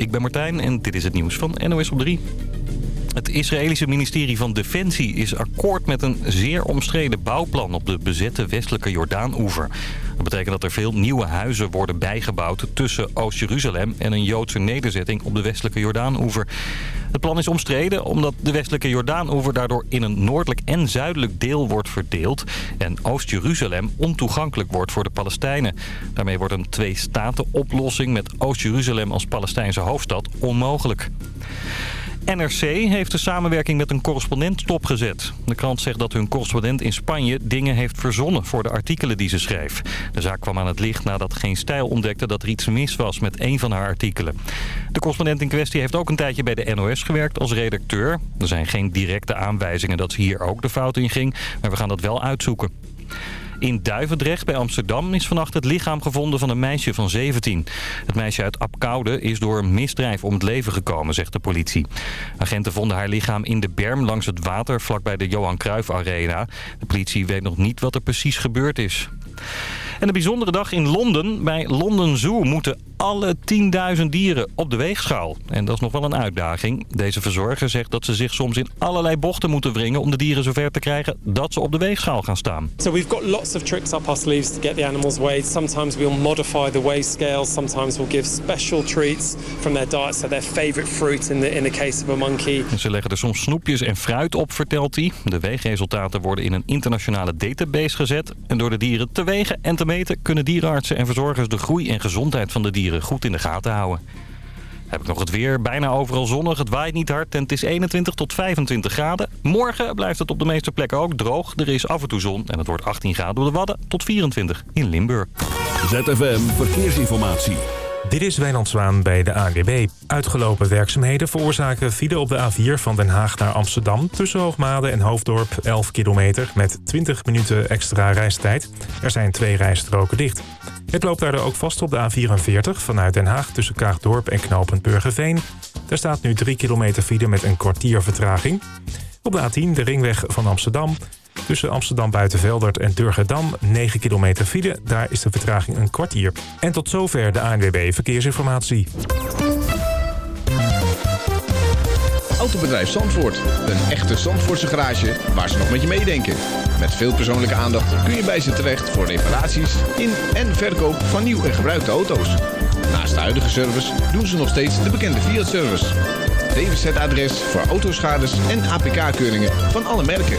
ik ben Martijn en dit is het nieuws van NOS op 3. Het Israëlische ministerie van Defensie is akkoord met een zeer omstreden bouwplan op de bezette westelijke Jordaan-oever. Dat betekent dat er veel nieuwe huizen worden bijgebouwd tussen Oost-Jeruzalem en een Joodse nederzetting op de westelijke Jordaan-oever. Het plan is omstreden omdat de westelijke Jordaan-oever daardoor in een noordelijk en zuidelijk deel wordt verdeeld en Oost-Jeruzalem ontoegankelijk wordt voor de Palestijnen. Daarmee wordt een twee-staten-oplossing met Oost-Jeruzalem als Palestijnse hoofdstad onmogelijk. NRC heeft de samenwerking met een correspondent stopgezet. De krant zegt dat hun correspondent in Spanje dingen heeft verzonnen voor de artikelen die ze schreef. De zaak kwam aan het licht nadat Geen Stijl ontdekte dat er iets mis was met een van haar artikelen. De correspondent in kwestie heeft ook een tijdje bij de NOS gewerkt als redacteur. Er zijn geen directe aanwijzingen dat ze hier ook de fout in ging, maar we gaan dat wel uitzoeken. In Duivendrecht bij Amsterdam is vannacht het lichaam gevonden van een meisje van 17. Het meisje uit Apkoude is door een misdrijf om het leven gekomen, zegt de politie. Agenten vonden haar lichaam in de berm langs het water vlakbij de Johan Cruijff Arena. De politie weet nog niet wat er precies gebeurd is. En een bijzondere dag in Londen. Bij London Zoo moeten alle 10.000 dieren op de weegschaal. En dat is nog wel een uitdaging. Deze verzorger zegt dat ze zich soms in allerlei bochten moeten wringen... om de dieren zover te krijgen dat ze op de weegschaal gaan staan. So we've got lots of tricks up our sleeves to get the animals weighed. Sometimes we'll modify the weigh scale. Sometimes we'll give special treats from their diet. So their favorite fruit in the, in the case of a monkey. Ze leggen er soms snoepjes en fruit op, vertelt hij. De weegresultaten worden in een internationale database gezet. En door de dieren te wegen en te meten... kunnen dierenartsen en verzorgers de groei en gezondheid van de dieren goed in de gaten houden. Heb ik nog het weer. Bijna overal zonnig. Het waait niet hard en het is 21 tot 25 graden. Morgen blijft het op de meeste plekken ook droog. Er is af en toe zon en het wordt 18 graden door de Wadden tot 24 in Limburg. ZFM Verkeersinformatie. Dit is Wijnand Zwaan bij de ANWB. Uitgelopen werkzaamheden veroorzaken file op de A4 van Den Haag naar Amsterdam... tussen Hoogmade en Hoofddorp 11 kilometer met 20 minuten extra reistijd. Er zijn twee rijstroken dicht. Het loopt daardoor ook vast op de A44 vanuit Den Haag... tussen Kaagdorp en Knopend Burgerveen. Daar staat nu 3 kilometer file met een kwartier vertraging. Op de A10 de ringweg van Amsterdam... Tussen Amsterdam Buitenveldert en Durgedam 9 kilometer file. Daar is de vertraging een kwartier. En tot zover de ANWB Verkeersinformatie. Autobedrijf Zandvoort. Een echte Zandvoortse garage waar ze nog met je meedenken. Met veel persoonlijke aandacht kun je bij ze terecht voor reparaties in en verkoop van nieuw en gebruikte auto's. Naast de huidige service doen ze nog steeds de bekende Fiat-service. DWZ-adres voor autoschades en APK-keuringen van alle merken.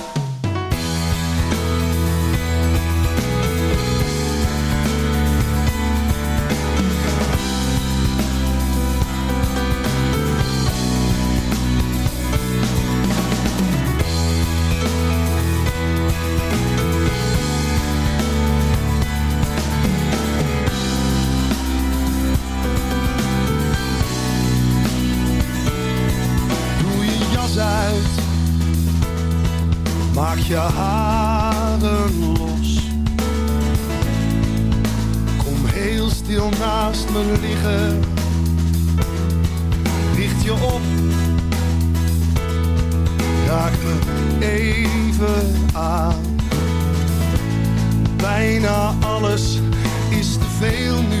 stil naast me liggen. Richt je op, raak me even aan. Bijna alles is te veel nu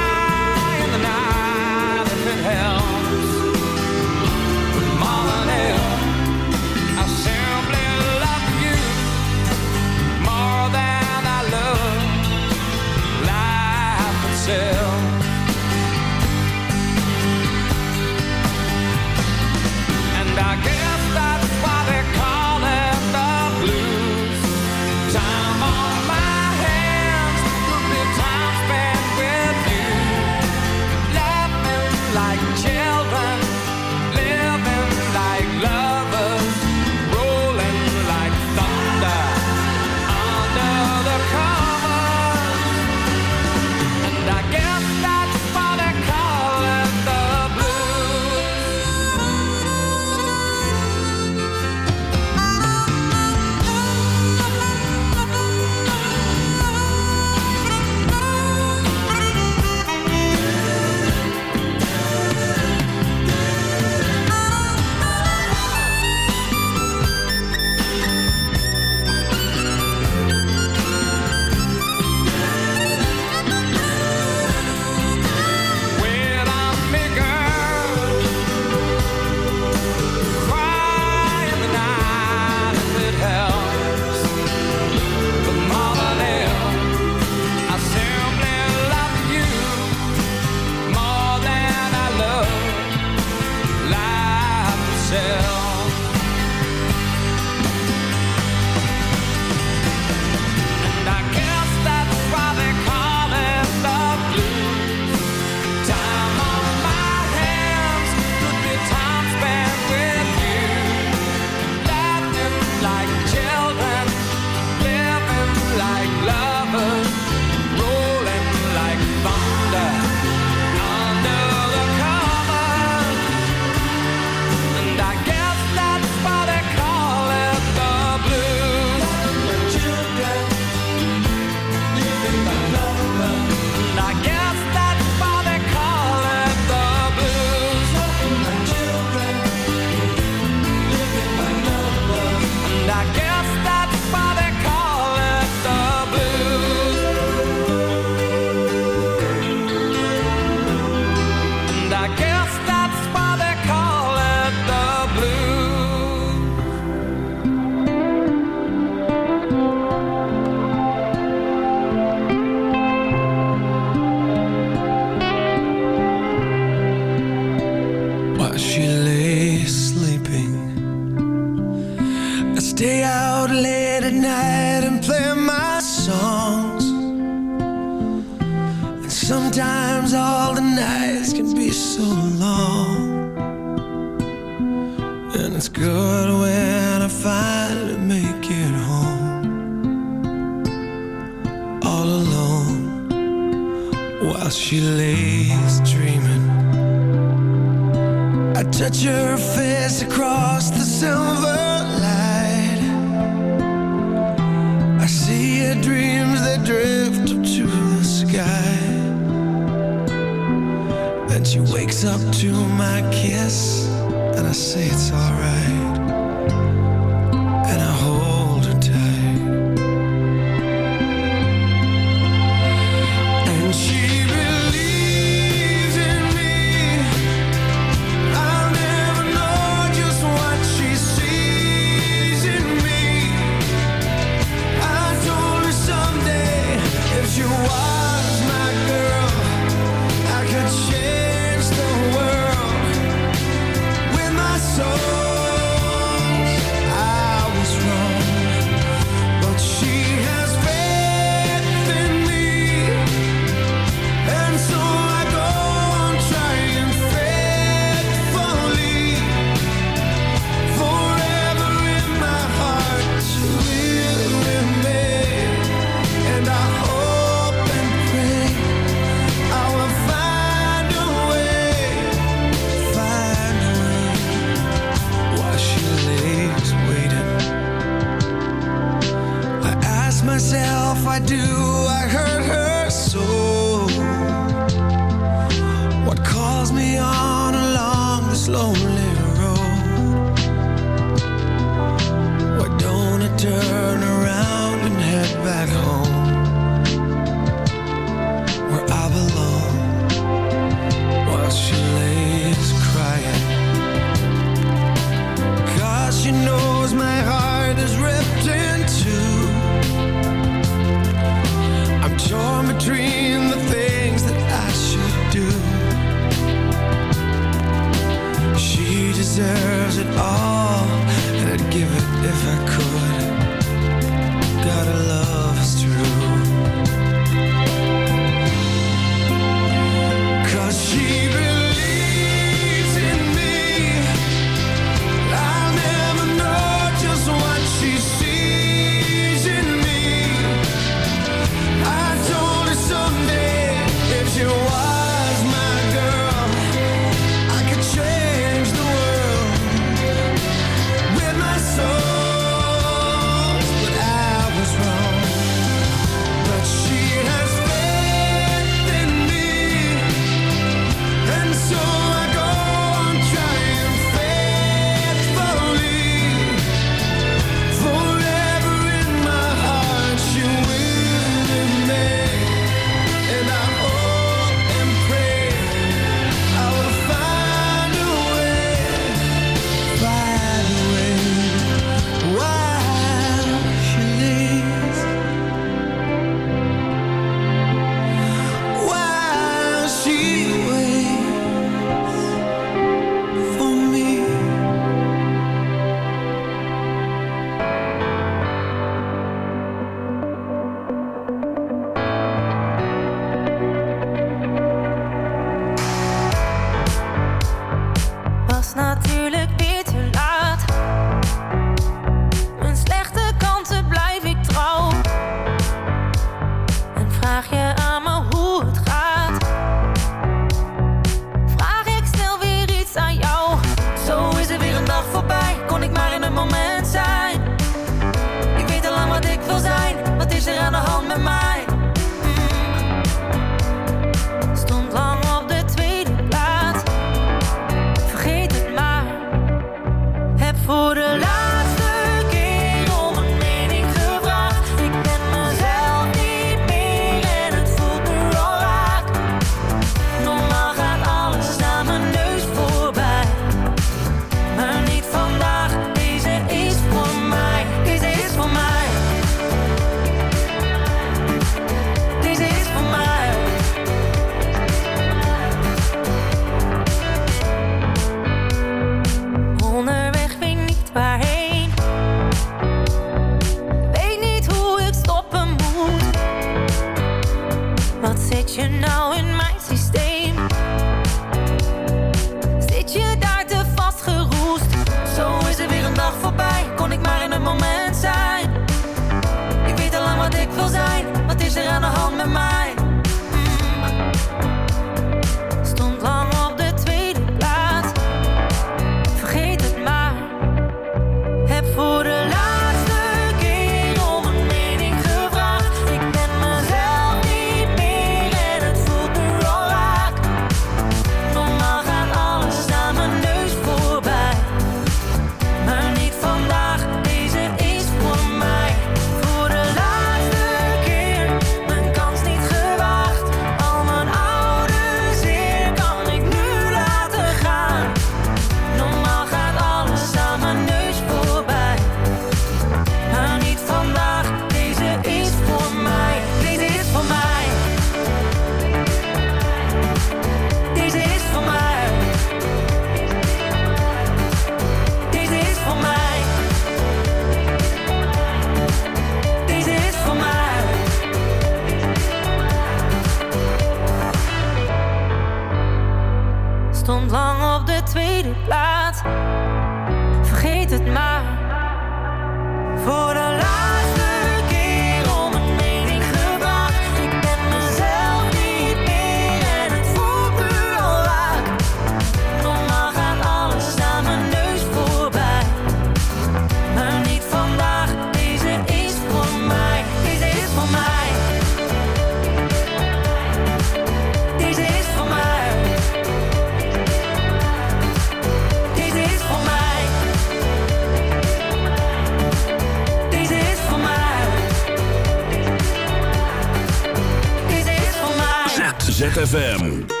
ZFM.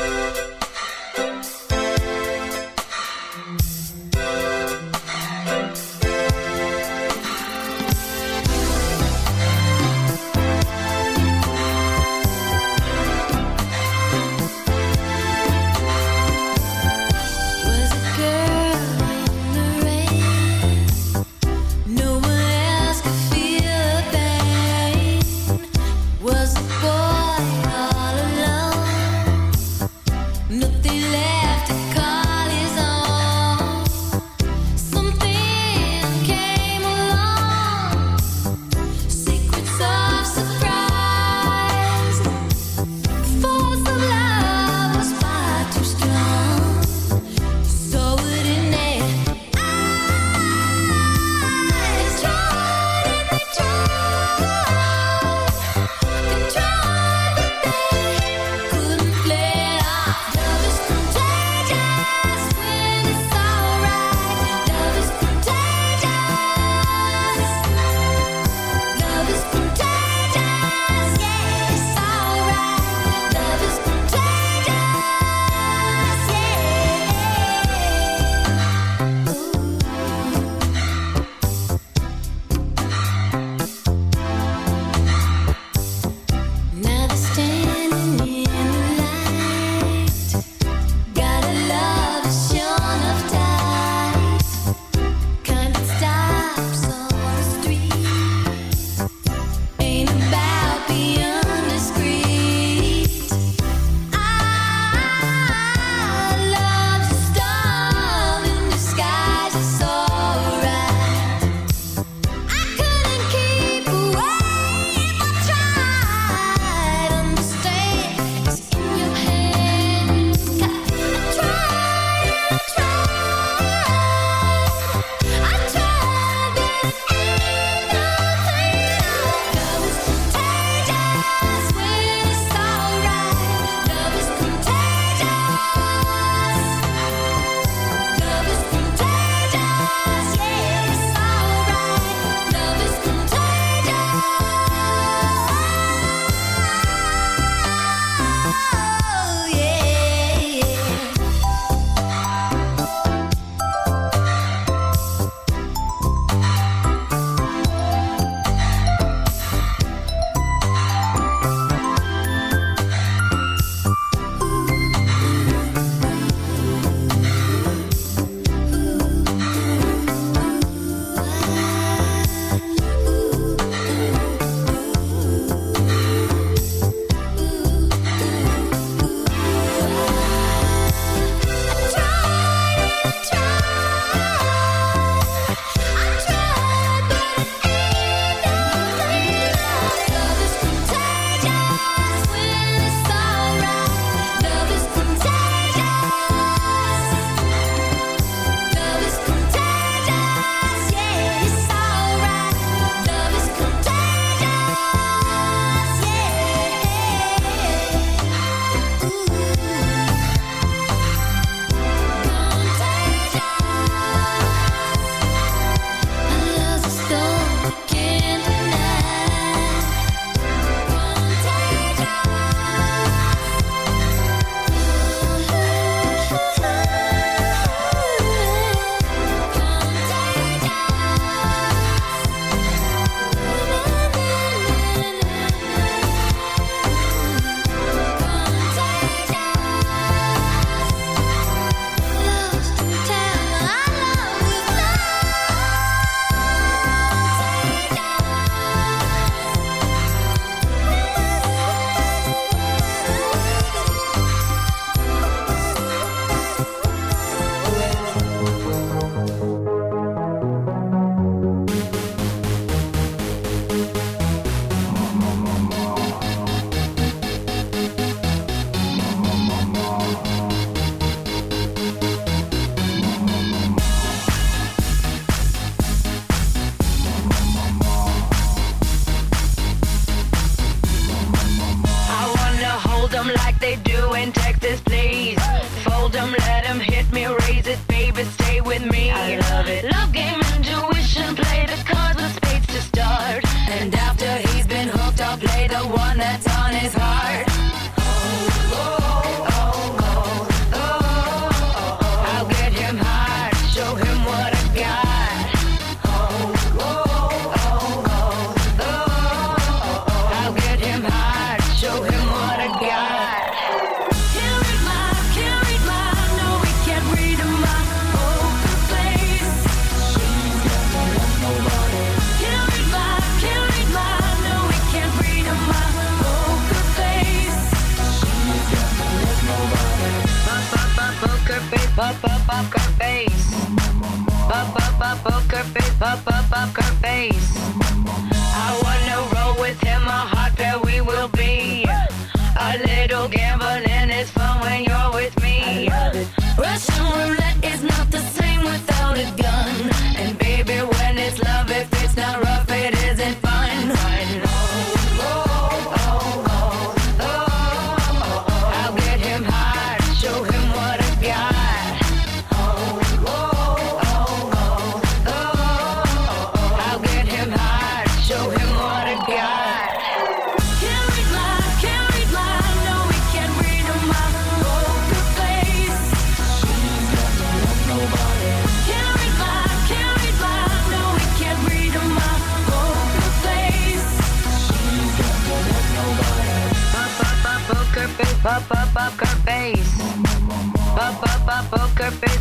Poker face, up, up, poker face.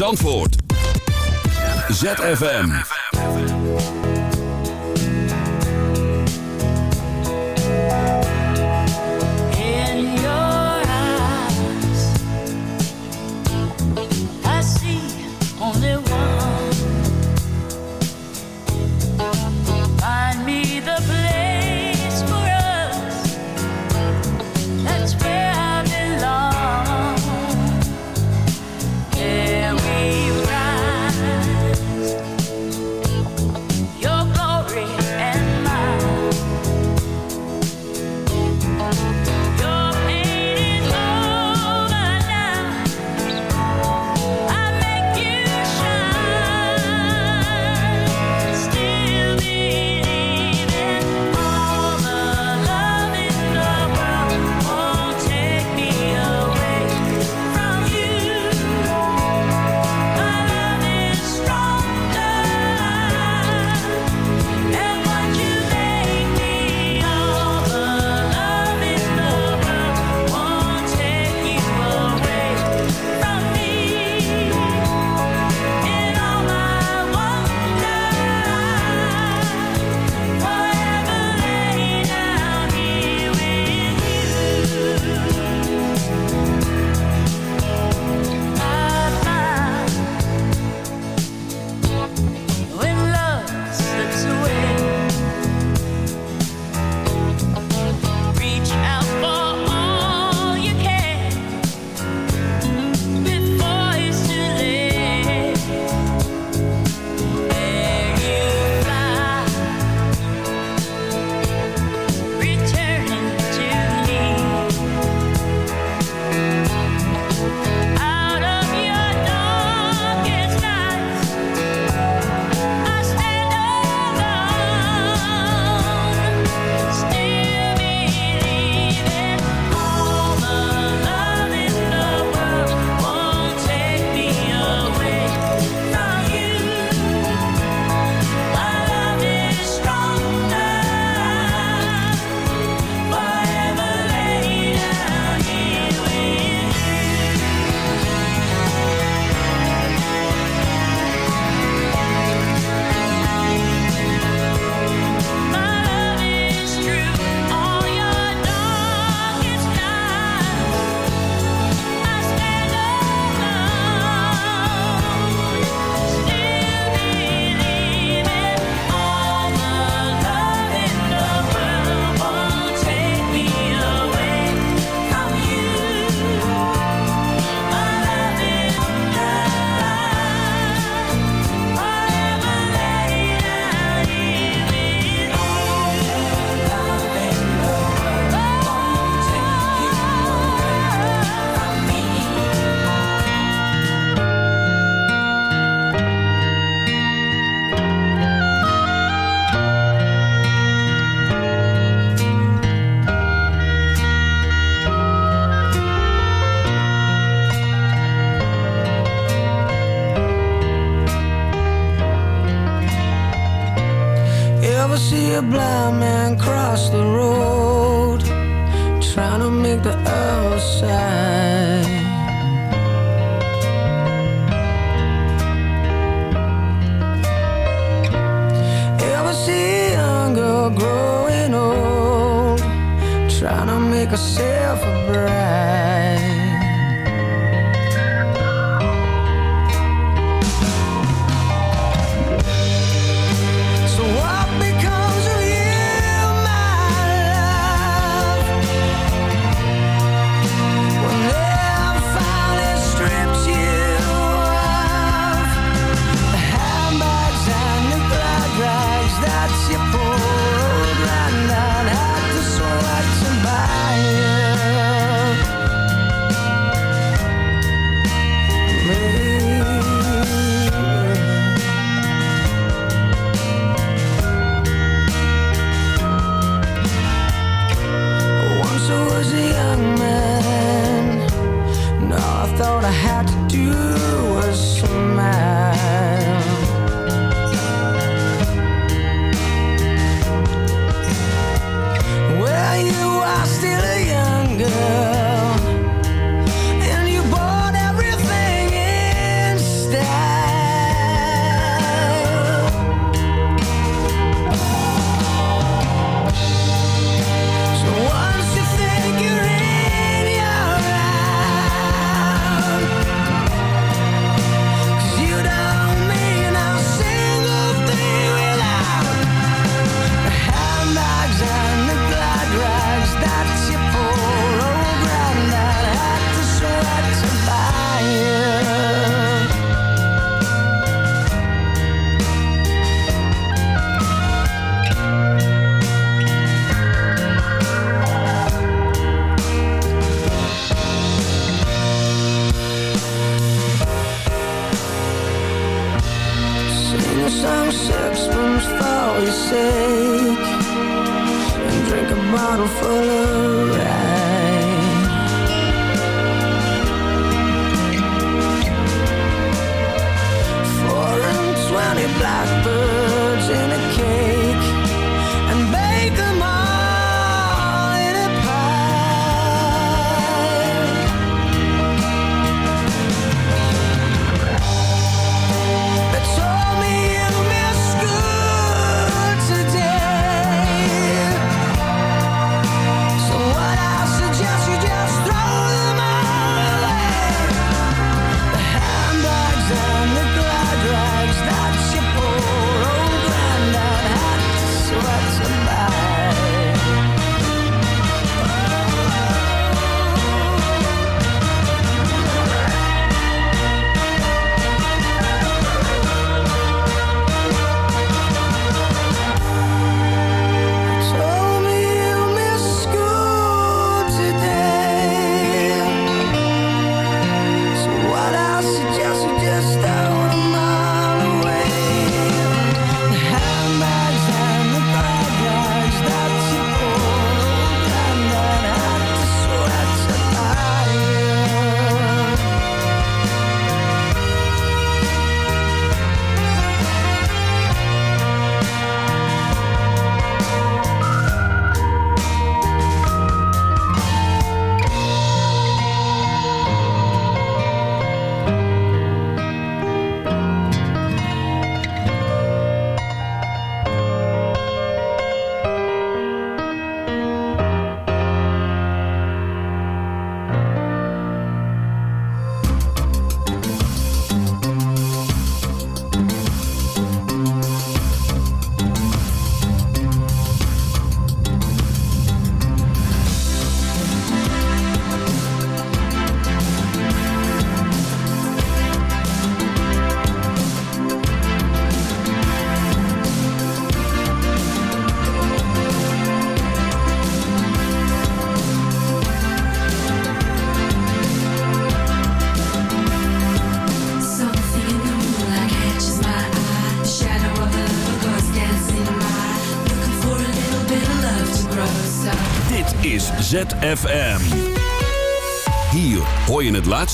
Zandvoort. ZFM.